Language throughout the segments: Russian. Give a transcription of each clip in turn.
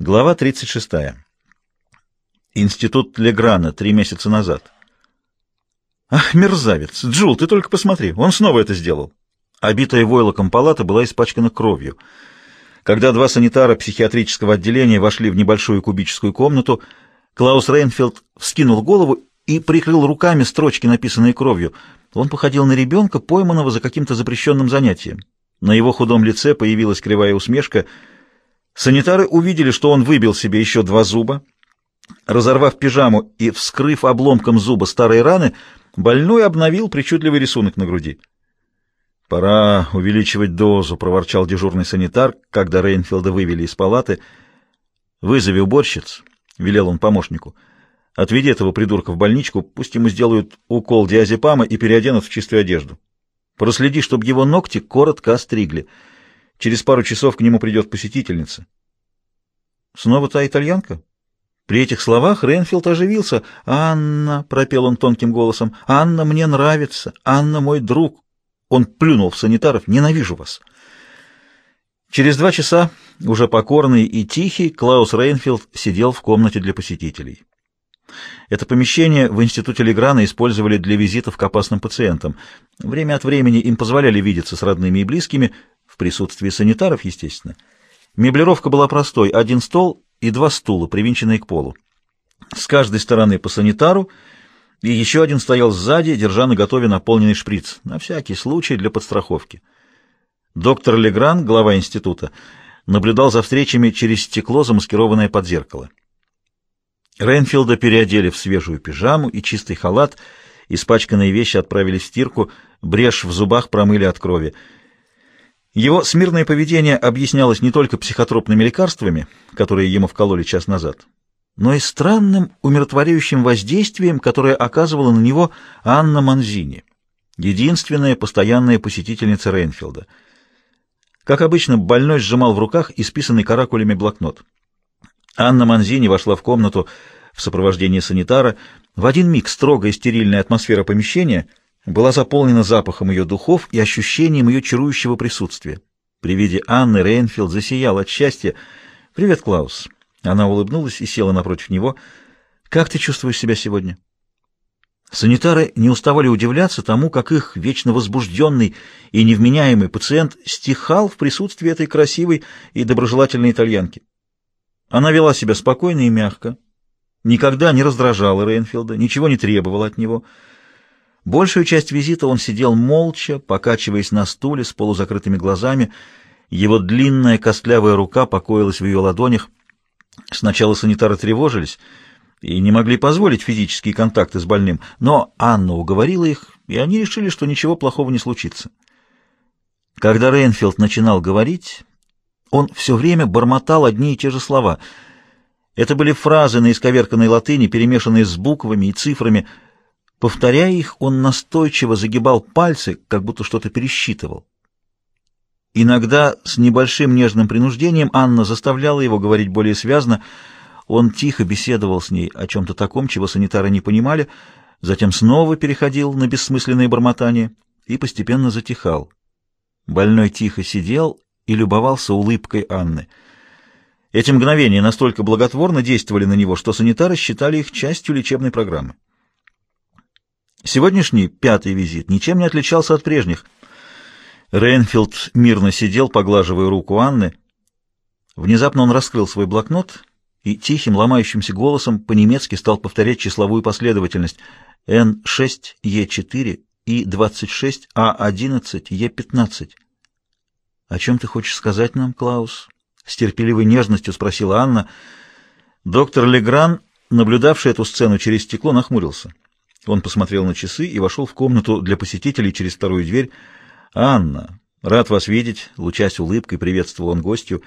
Глава 36. Институт Леграна три месяца назад. Ах, мерзавец! Джул, ты только посмотри, он снова это сделал. Обитая войлоком палата была испачкана кровью. Когда два санитара психиатрического отделения вошли в небольшую кубическую комнату, Клаус Рейнфилд вскинул голову и прикрыл руками строчки, написанные кровью. Он походил на ребенка, пойманного за каким-то запрещенным занятием. На его худом лице появилась кривая усмешка — Санитары увидели, что он выбил себе еще два зуба. Разорвав пижаму и вскрыв обломком зуба старые раны, больной обновил причудливый рисунок на груди. «Пора увеличивать дозу», — проворчал дежурный санитар, когда Рейнфилда вывели из палаты. «Вызови уборщиц», — велел он помощнику. «Отведи этого придурка в больничку, пусть ему сделают укол диазепама и переоденут в чистую одежду. Проследи, чтобы его ногти коротко остригли». Через пару часов к нему придет посетительница. Снова та итальянка? При этих словах Ренфилд оживился. «Анна», — пропел он тонким голосом, — «Анна мне нравится, Анна мой друг». Он плюнул в санитаров. «Ненавижу вас». Через два часа, уже покорный и тихий, Клаус Рейнфилд сидел в комнате для посетителей. Это помещение в институте Леграна использовали для визитов к опасным пациентам. Время от времени им позволяли видеться с родными и близкими, присутствии санитаров, естественно. Меблировка была простой, один стол и два стула, привинченные к полу. С каждой стороны по санитару, и еще один стоял сзади, держа на готове наполненный шприц, на всякий случай для подстраховки. Доктор Легран, глава института, наблюдал за встречами через стекло, замаскированное под зеркало. Рейнфилда переодели в свежую пижаму и чистый халат, испачканные вещи отправили в стирку, брешь в зубах промыли от крови — его смирное поведение объяснялось не только психотропными лекарствами, которые ему вкололи час назад, но и странным умиротворяющим воздействием, которое оказывала на него Анна Манзини, единственная постоянная посетительница Рейнфилда. Как обычно, больной сжимал в руках исписанный каракулями блокнот. Анна Манзини вошла в комнату в сопровождении санитара. В один миг строгая стерильная атмосфера помещения — была заполнена запахом ее духов и ощущением ее чарующего присутствия. При виде Анны Рейнфилд засиял от счастья. «Привет, Клаус!» Она улыбнулась и села напротив него. «Как ты чувствуешь себя сегодня?» Санитары не уставали удивляться тому, как их вечно возбужденный и невменяемый пациент стихал в присутствии этой красивой и доброжелательной итальянки. Она вела себя спокойно и мягко, никогда не раздражала Рейнфилда, ничего не требовала от него — Большую часть визита он сидел молча, покачиваясь на стуле с полузакрытыми глазами. Его длинная костлявая рука покоилась в ее ладонях. Сначала санитары тревожились и не могли позволить физические контакты с больным, но Анна уговорила их, и они решили, что ничего плохого не случится. Когда Рейнфилд начинал говорить, он все время бормотал одни и те же слова. Это были фразы на исковерканной латыни, перемешанные с буквами и цифрами — Повторяя их, он настойчиво загибал пальцы, как будто что-то пересчитывал. Иногда с небольшим нежным принуждением Анна заставляла его говорить более связно. Он тихо беседовал с ней о чем-то таком, чего санитары не понимали, затем снова переходил на бессмысленные бормотания и постепенно затихал. Больной тихо сидел и любовался улыбкой Анны. Эти мгновения настолько благотворно действовали на него, что санитары считали их частью лечебной программы. Сегодняшний пятый визит ничем не отличался от прежних. Рейнфилд мирно сидел, поглаживая руку Анны. Внезапно он раскрыл свой блокнот и тихим, ломающимся голосом по-немецки стал повторять числовую последовательность N6, E4, И26, А11, Е15. «О чем ты хочешь сказать нам, Клаус?» — с терпеливой нежностью спросила Анна. Доктор Легран, наблюдавший эту сцену через стекло, нахмурился. Он посмотрел на часы и вошел в комнату для посетителей через вторую дверь. «Анна, рад вас видеть!» — лучась улыбкой, приветствовал он гостью.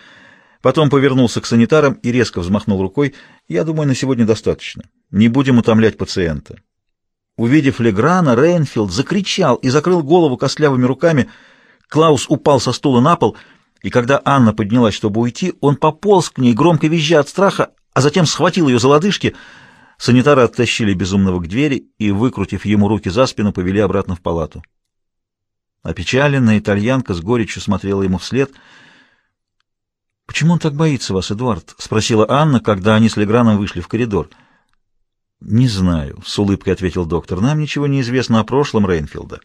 Потом повернулся к санитарам и резко взмахнул рукой. «Я думаю, на сегодня достаточно. Не будем утомлять пациента». Увидев Леграна, Рейнфилд закричал и закрыл голову костлявыми руками. Клаус упал со стула на пол, и когда Анна поднялась, чтобы уйти, он пополз к ней, громко визжа от страха, а затем схватил ее за лодыжки — Санитары оттащили безумного к двери и, выкрутив ему руки за спину, повели обратно в палату. Опечаленная итальянка с горечью смотрела ему вслед. «Почему он так боится вас, Эдуард?» — спросила Анна, когда они с Леграном вышли в коридор. «Не знаю», — с улыбкой ответил доктор. «Нам ничего не известно о прошлом Рейнфилда.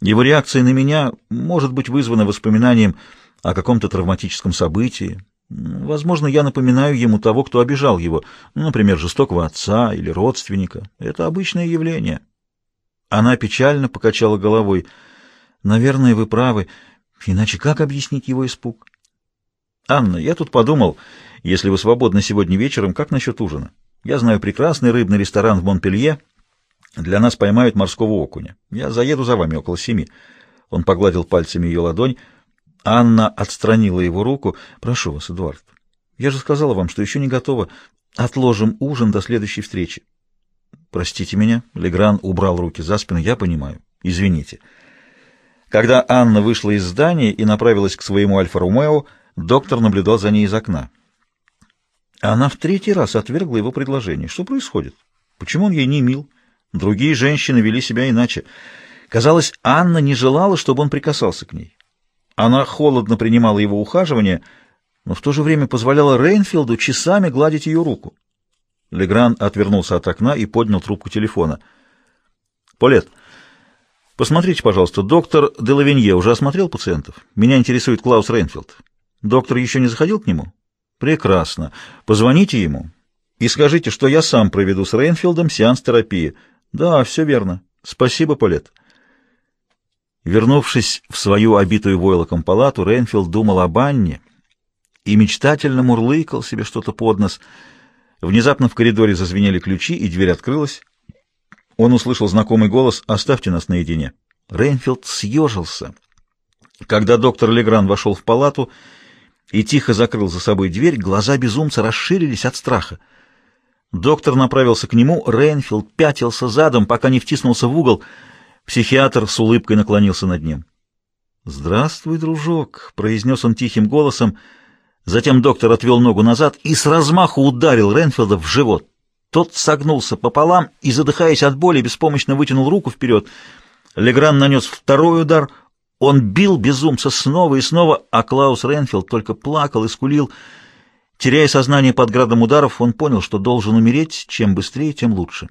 Его реакция на меня может быть вызвана воспоминанием о каком-то травматическом событии. Возможно, я напоминаю ему того, кто обижал его, например, жестокого отца или родственника. Это обычное явление». Она печально покачала головой. «Наверное, вы правы. Иначе как объяснить его испуг?» «Анна, я тут подумал, если вы свободны сегодня вечером, как насчет ужина? Я знаю прекрасный рыбный ресторан в Монпелье. Для нас поймают морского окуня. Я заеду за вами около семи». Он погладил пальцами ее ладонь. Анна отстранила его руку. «Прошу вас, Эдуард, я же сказала вам, что еще не готова. Отложим ужин до следующей встречи». «Простите меня». Легран убрал руки за спину. «Я понимаю. Извините». Когда Анна вышла из здания и направилась к своему Альфа-Ромео, Доктор наблюдал за ней из окна. Она в третий раз отвергла его предложение. Что происходит? Почему он ей не мил? Другие женщины вели себя иначе. Казалось, Анна не желала, чтобы он прикасался к ней. Она холодно принимала его ухаживание, но в то же время позволяла Рейнфилду часами гладить ее руку. Легран отвернулся от окна и поднял трубку телефона. «Полетт, посмотрите, пожалуйста, доктор Делавинье уже осмотрел пациентов? Меня интересует Клаус Рейнфилд. Доктор еще не заходил к нему? Прекрасно. Позвоните ему и скажите, что я сам проведу с Рейнфилдом сеанс терапии. Да, все верно. Спасибо, Полетт. Вернувшись в свою обитую войлоком палату, Рейнфилд думал об Анне и мечтательно мурлыкал себе что-то под нос. Внезапно в коридоре зазвенели ключи, и дверь открылась. Он услышал знакомый голос «Оставьте нас наедине». Рейнфилд съежился. Когда доктор Легран вошел в палату, и тихо закрыл за собой дверь, глаза безумца расширились от страха. Доктор направился к нему, Рейнфилд пятился задом, пока не втиснулся в угол. Психиатр с улыбкой наклонился над ним. «Здравствуй, дружок», — произнес он тихим голосом. Затем доктор отвел ногу назад и с размаху ударил Рейнфилда в живот. Тот согнулся пополам и, задыхаясь от боли, беспомощно вытянул руку вперед. Легран нанес второй удар — он бил безумца снова и снова, а Клаус Ренфилд только плакал и скулил. Теряя сознание под градом ударов, он понял, что должен умереть, чем быстрее, тем лучше.